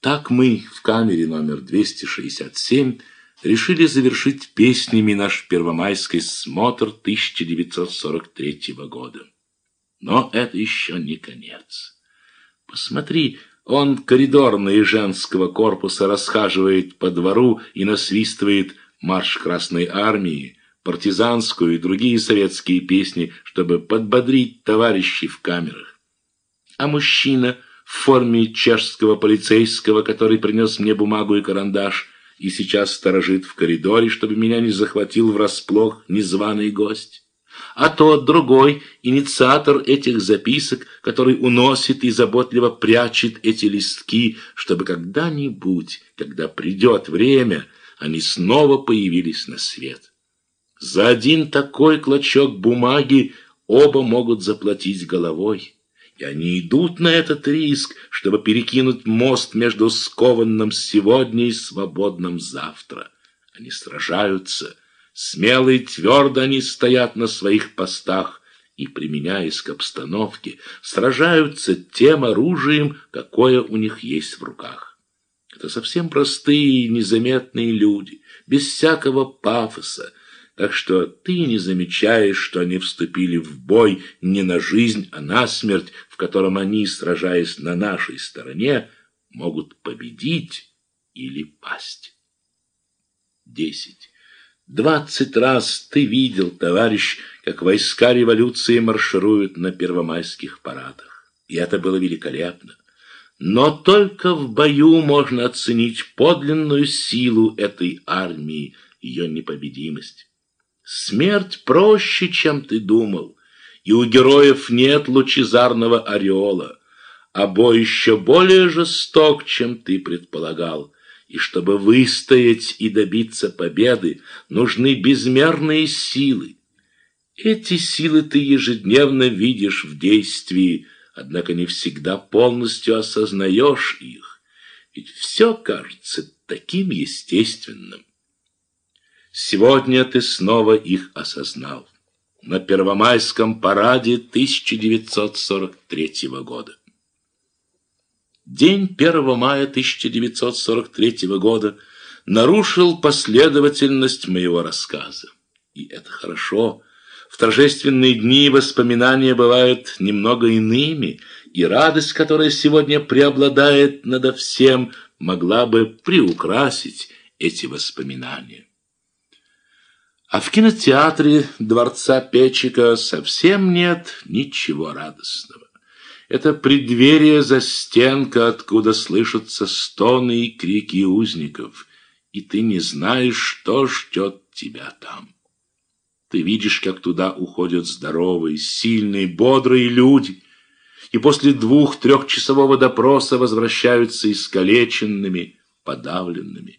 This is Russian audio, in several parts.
Так мы в камере номер 267 решили завершить песнями наш первомайский смотр 1943 года. Но это еще не конец. Посмотри, он коридорные женского корпуса расхаживает по двору и насвистывает марш Красной Армии, партизанскую и другие советские песни, чтобы подбодрить товарищей в камерах. А мужчина в форме чешского полицейского, который принес мне бумагу и карандаш, и сейчас сторожит в коридоре, чтобы меня не захватил врасплох незваный гость. А тот, другой, инициатор этих записок, который уносит и заботливо прячет эти листки, чтобы когда-нибудь, когда придет время, они снова появились на свет. За один такой клочок бумаги оба могут заплатить головой. И они идут на этот риск, чтобы перекинуть мост между скованным сегодня и свободным завтра. Они сражаются, смело и твердо они стоят на своих постах и, применяясь к обстановке, сражаются тем оружием, какое у них есть в руках. Это совсем простые и незаметные люди, без всякого пафоса, так что ты не замечаешь, что они вступили в бой не на жизнь, а на смерть, в котором они, сражаясь на нашей стороне, могут победить или пасть. Десять. Двадцать раз ты видел, товарищ, как войска революции маршируют на первомайских парадах. И это было великолепно. Но только в бою можно оценить подлинную силу этой армии, ее непобедимость. Смерть проще, чем ты думал, и у героев нет лучезарного ореола, а бой еще более жесток, чем ты предполагал. И чтобы выстоять и добиться победы, нужны безмерные силы. Эти силы ты ежедневно видишь в действии, однако не всегда полностью осознаешь их, ведь все кажется таким естественным. Сегодня ты снова их осознал. На Первомайском параде 1943 года. День 1 мая 1943 года нарушил последовательность моего рассказа. И это хорошо. В торжественные дни воспоминания бывают немного иными, и радость, которая сегодня преобладает надо всем, могла бы приукрасить эти воспоминания. А в кинотеатре Дворца Печика совсем нет ничего радостного. Это преддверие застенка, откуда слышатся стоны и крики узников, и ты не знаешь, что ждет тебя там. Ты видишь, как туда уходят здоровые, сильные, бодрые люди, и после двух-трехчасового допроса возвращаются искалеченными, подавленными.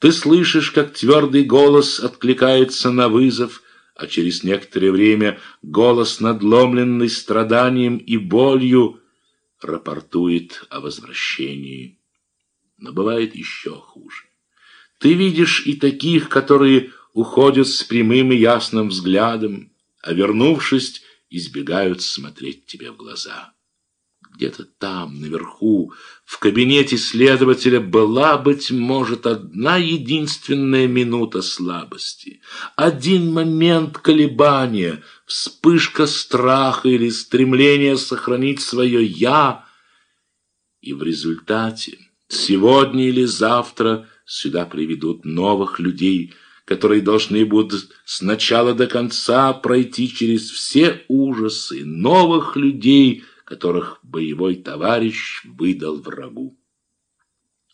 Ты слышишь, как твердый голос откликается на вызов, а через некоторое время голос, надломленный страданием и болью, рапортует о возвращении. Но бывает еще хуже. Ты видишь и таких, которые уходят с прямым и ясным взглядом, а вернувшись, избегают смотреть тебе в глаза где-то там, наверху, в кабинете следователя была, быть может, одна единственная минута слабости, один момент колебания, вспышка страха или стремления сохранить свое «я», и в результате сегодня или завтра сюда приведут новых людей, которые должны будут с начала до конца пройти через все ужасы, новых людей – которых боевой товарищ выдал врагу.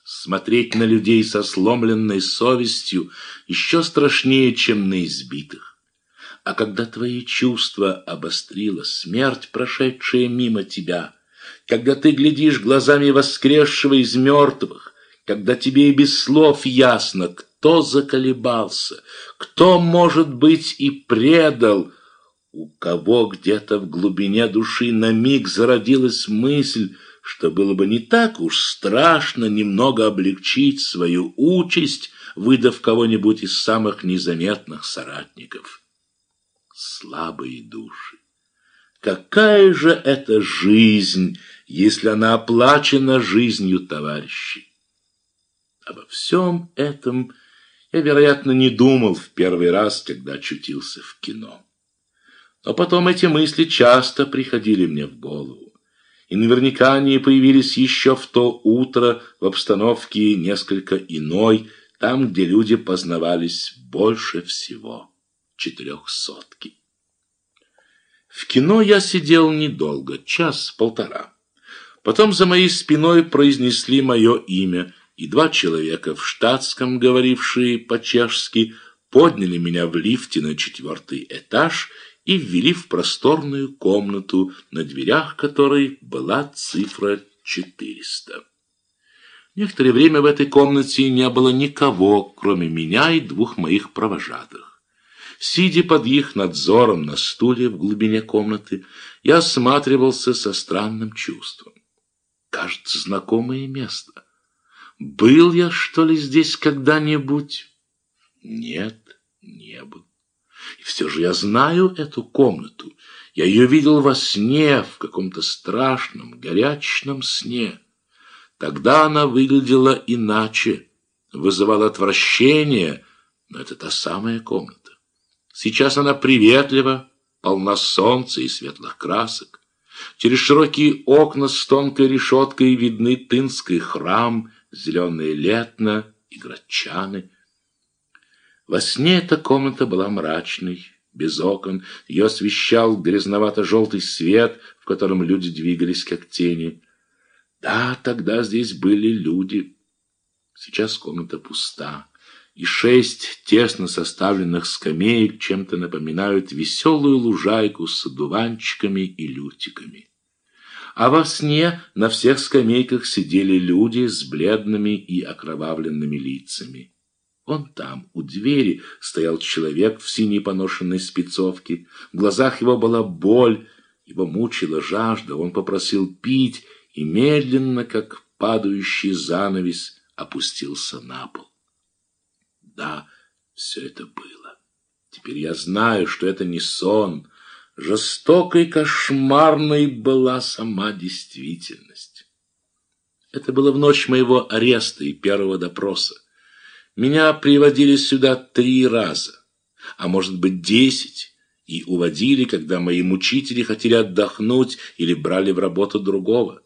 Смотреть на людей со сломленной совестью еще страшнее, чем на избитых. А когда твои чувства обострила смерть, прошедшая мимо тебя, когда ты глядишь глазами воскресшего из мертвых, когда тебе и без слов ясно, кто заколебался, кто, может быть, и предал, у кого где-то в глубине души на миг зародилась мысль, что было бы не так уж страшно немного облегчить свою участь, выдав кого-нибудь из самых незаметных соратников. Слабые души. Какая же это жизнь, если она оплачена жизнью товарищей? Обо всем этом я, вероятно, не думал в первый раз, когда очутился в кино. Но потом эти мысли часто приходили мне в голову. И наверняка они появились еще в то утро в обстановке несколько иной, там, где люди познавались больше всего. Четырехсотки. В кино я сидел недолго, час-полтора. Потом за моей спиной произнесли мое имя, и два человека в штатском, говорившие по-чешски, подняли меня в лифте на четвертый этаж и ввели в просторную комнату, на дверях которой была цифра 400. Некоторое время в этой комнате не было никого, кроме меня и двух моих провожатых. Сидя под их надзором на стуле в глубине комнаты, я осматривался со странным чувством. Кажется, знакомое место. Был я, что ли, здесь когда-нибудь? Нет, не был. И все же я знаю эту комнату. Я ее видел во сне, в каком-то страшном, горячном сне. Тогда она выглядела иначе, вызывала отвращение, но это та самая комната. Сейчас она приветлива, полна солнца и светлых красок. Через широкие окна с тонкой решеткой видны Тынский храм, зеленые летна и грачаны. Во сне эта комната была мрачной, без окон. Ее освещал грязновато-желтый свет, в котором люди двигались, как тени. Да, тогда здесь были люди. Сейчас комната пуста, и шесть тесно составленных скамеек чем-то напоминают веселую лужайку с одуванчиками и лютиками. А во сне на всех скамейках сидели люди с бледными и окровавленными лицами. Он там, у двери, стоял человек в синей поношенной спецовке. В глазах его была боль, его мучила жажда. Он попросил пить и медленно, как падающий занавес, опустился на пол. Да, все это было. Теперь я знаю, что это не сон. Жестокой, кошмарной была сама действительность. Это было в ночь моего ареста и первого допроса. Меня приводили сюда три раза, а может быть десять, и уводили, когда мои мучители хотели отдохнуть или брали в работу другого.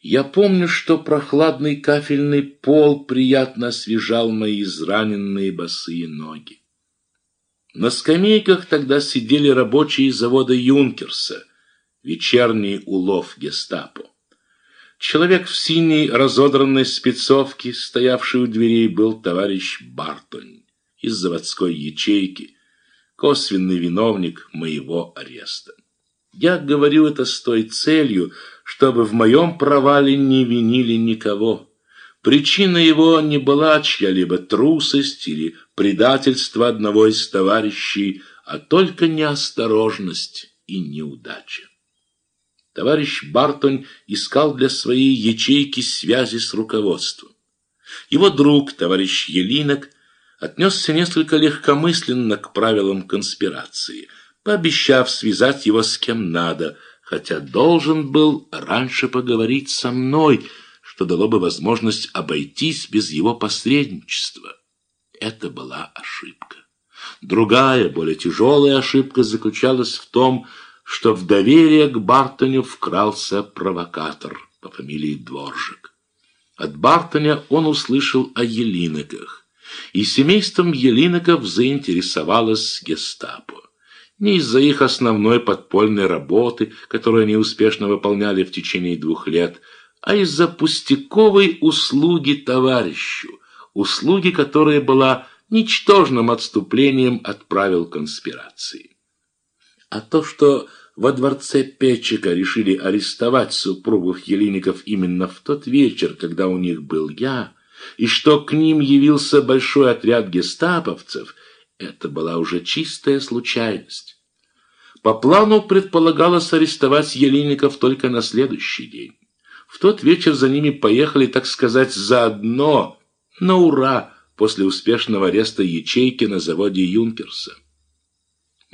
Я помню, что прохладный кафельный пол приятно освежал мои израненные босые ноги. На скамейках тогда сидели рабочие завода Юнкерса, вечерний улов гестапо. Человек в синей разодранной спецовке, стоявший у дверей, был товарищ Бартонь из заводской ячейки, косвенный виновник моего ареста. Я говорю это с той целью, чтобы в моем провале не винили никого. Причина его не была чья-либо трусость или предательство одного из товарищей, а только неосторожность и неудача. Товарищ Бартонь искал для своей ячейки связи с руководством. Его друг, товарищ Елинок, отнесся несколько легкомысленно к правилам конспирации, пообещав связать его с кем надо, хотя должен был раньше поговорить со мной, что дало бы возможность обойтись без его посредничества. Это была ошибка. Другая, более тяжелая ошибка заключалась в том, что в доверие к Бартоню вкрался провокатор по фамилии Дворжик. От Бартоня он услышал о Елиноках, и семейством Елиноков заинтересовалось гестапо. Не из-за их основной подпольной работы, которую они успешно выполняли в течение двух лет, а из-за пустяковой услуги товарищу, услуги, которая была ничтожным отступлением от правил конспирации. А то, что во дворце Печика решили арестовать супругов Елиников именно в тот вечер, когда у них был я, и что к ним явился большой отряд гестаповцев, это была уже чистая случайность. По плану предполагалось арестовать Елиников только на следующий день. В тот вечер за ними поехали, так сказать, заодно, на ура, после успешного ареста ячейки на заводе Юнкерса.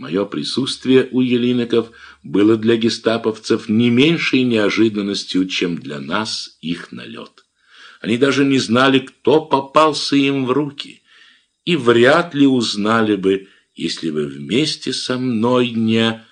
Мое присутствие у Елиноков было для гестаповцев не меньшей неожиданностью, чем для нас их налет. Они даже не знали, кто попался им в руки, и вряд ли узнали бы, если бы вместе со мной не